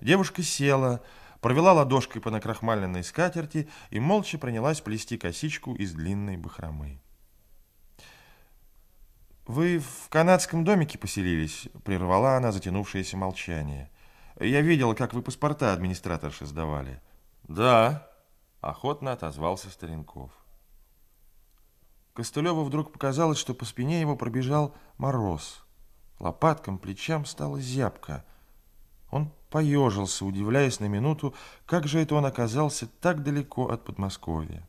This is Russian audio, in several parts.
Девушка села, провела ладошкой по накрахмаленной скатерти и молча принялась плести косичку из длинной бахромы. «Вы в канадском домике поселились?» — прервала она затянувшееся молчание. «Я видела, как вы паспорта администраторши сдавали». «Да», — охотно отозвался Старенков. Костылеву вдруг показалось, что по спине его пробежал мороз. Лопаткам, плечам стало зябко. Он поежился, удивляясь на минуту, как же это он оказался так далеко от Подмосковья.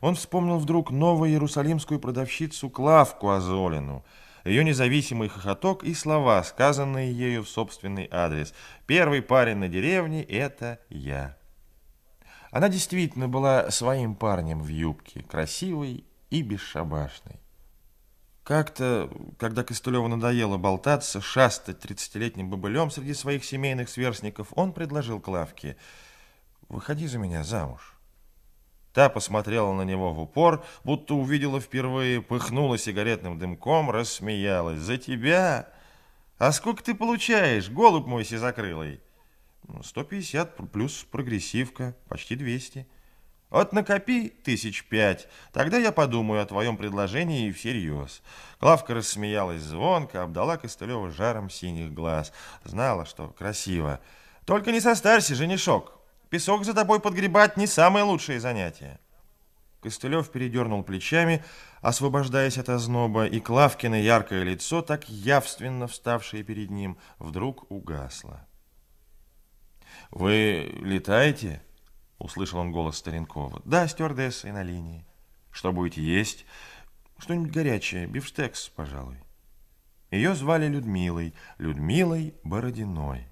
Он вспомнил вдруг новую иерусалимскую продавщицу Клавку Азолину, ее независимый хохоток и слова, сказанные ею в собственный адрес. «Первый парень на деревне — это я». Она действительно была своим парнем в юбке, красивой и бесшабашной. Как-то, когда Костылеву надоело болтаться, шастать тридцатилетним бобылем среди своих семейных сверстников, он предложил Клавке «Выходи за меня замуж». Та посмотрела на него в упор, будто увидела впервые, пыхнула сигаретным дымком, рассмеялась. «За тебя? А сколько ты получаешь, голубь мой сизокрылый?» «150 «Ну, плюс прогрессивка, почти 200». «Вот накопи тысяч пять, тогда я подумаю о твоем предложении всерьез». Клавка рассмеялась звонко, обдала Костылева жаром синих глаз. Знала, что красиво. «Только не состарься, женишок, Песок за тобой подгребать не самое лучшее занятие. Костылев передернул плечами, освобождаясь от озноба, и Клавкино яркое лицо, так явственно вставшее перед ним, вдруг угасло. «Вы летаете?» — услышал он голос Старенкова. «Да, стюардессой на линии. Что будете есть? Что-нибудь горячее, бифштекс, пожалуй». Ее звали Людмилой, Людмилой Бородиной.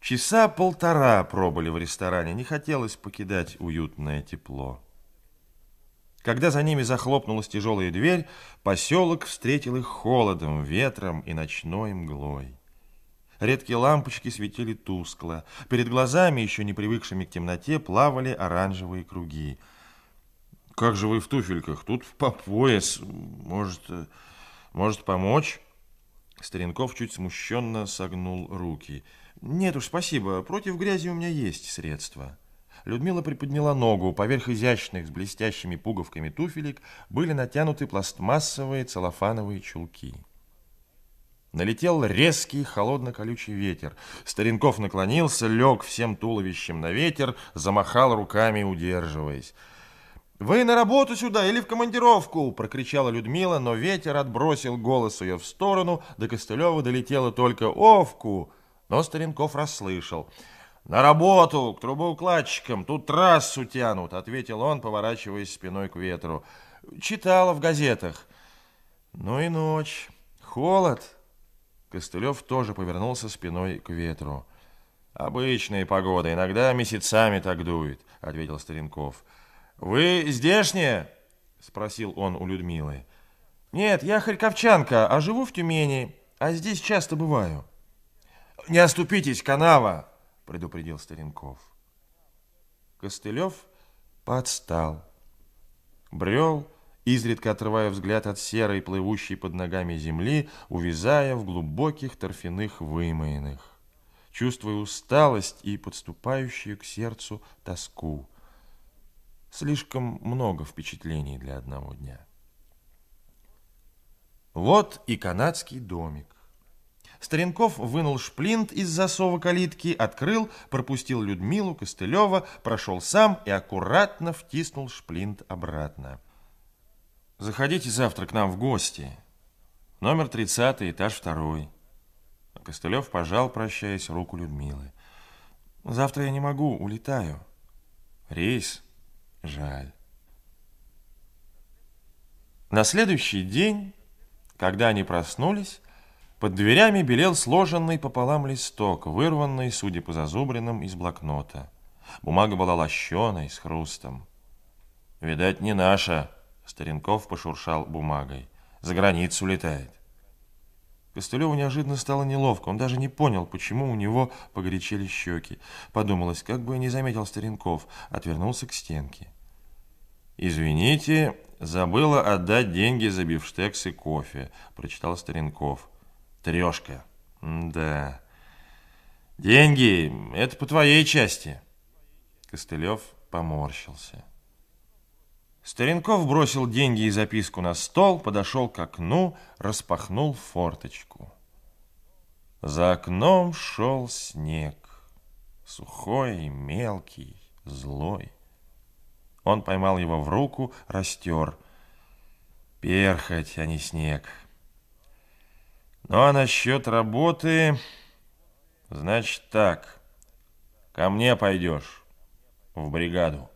Часа полтора пробыли в ресторане, не хотелось покидать уютное тепло. Когда за ними захлопнулась тяжелая дверь, поселок встретил их холодом, ветром и ночной мглой. Редкие лампочки светили тускло. Перед глазами, еще не привыкшими к темноте, плавали оранжевые круги. «Как же вы в туфельках? Тут по пояс. Может, может помочь?» Старенков чуть смущенно согнул руки – нет уж, спасибо. Против грязи у меня есть средства. Людмила приподняла ногу. Поверх изящных с блестящими пуговками туфелек были натянуты пластмассовые целлофановые чулки. Налетел резкий холодно-колючий ветер. Старенков наклонился, лег всем туловищем на ветер, замахал руками, удерживаясь. «Вы на работу сюда или в командировку?» – прокричала Людмила, но ветер отбросил голос ее в сторону, до Костылева долетело только «Овку!» Но Старенков расслышал. «На работу, к трубоукладчикам, тут трассу тянут», — ответил он, поворачиваясь спиной к ветру. «Читала в газетах». «Ну и ночь. Холод». Костылев тоже повернулся спиной к ветру. «Обычная погода, иногда месяцами так дует», — ответил Старенков. «Вы здешние?» — спросил он у Людмилы. «Нет, я харьковчанка, а живу в Тюмени, а здесь часто бываю». «Не оступитесь, канава!» – предупредил Старенков. Костылев подстал. Брел, изредка отрывая взгляд от серой, плывущей под ногами земли, увязая в глубоких торфяных вымоинах, чувствуя усталость и подступающую к сердцу тоску. Слишком много впечатлений для одного дня. Вот и канадский домик. Старенков вынул шплинт из засова калитки, открыл, пропустил Людмилу Костылева, прошел сам и аккуратно втиснул шплинт обратно. «Заходите завтра к нам в гости. Номер 30, этаж второй». Костылев пожал, прощаясь, руку Людмилы. «Завтра я не могу, улетаю. Рейс? Жаль». На следующий день, когда они проснулись, под дверями белел сложенный пополам листок, вырванный, судя по зазубринам, из блокнота. Бумага была лощеной, с хрустом. «Видать, не наша», — Старенков пошуршал бумагой. «За границу летает». Костылеву неожиданно стало неловко. Он даже не понял, почему у него погорячили щеки. Подумалось, как бы не заметил Старенков. Отвернулся к стенке. «Извините, забыла отдать деньги за бифштекс и кофе», — прочитал Старенков. Трешка. Да. Деньги — это по твоей части. Костылев поморщился. Старенков бросил деньги и записку на стол, подошел к окну, распахнул форточку. За окном шел снег, сухой мелкий, злой. Он поймал его в руку, растер. Перхоть, а не снег. Ну а насчет работы... Значит так, ко мне пойдешь, в бригаду.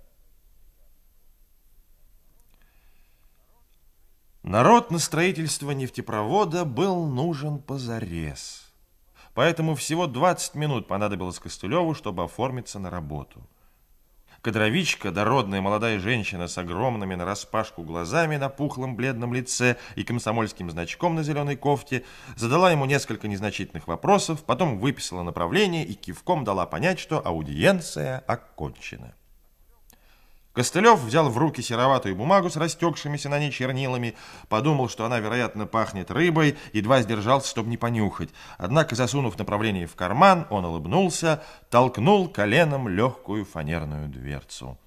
Народ на строительство нефтепровода был нужен позарез. Поэтому всего 20 минут понадобилось Костылеву, чтобы оформиться на работу. Кадровичка, дородная молодая женщина с огромными нараспашку глазами на пухлом бледном лице и комсомольским значком на зеленой кофте, задала ему несколько незначительных вопросов, потом выписала направление и кивком дала понять, что аудиенция окончена. Костылев взял в руки сероватую бумагу с растекшимися на ней чернилами, подумал, что она, вероятно, пахнет рыбой, едва сдержался, чтобы не понюхать. Однако, засунув направление в карман, он улыбнулся, толкнул коленом легкую фанерную дверцу.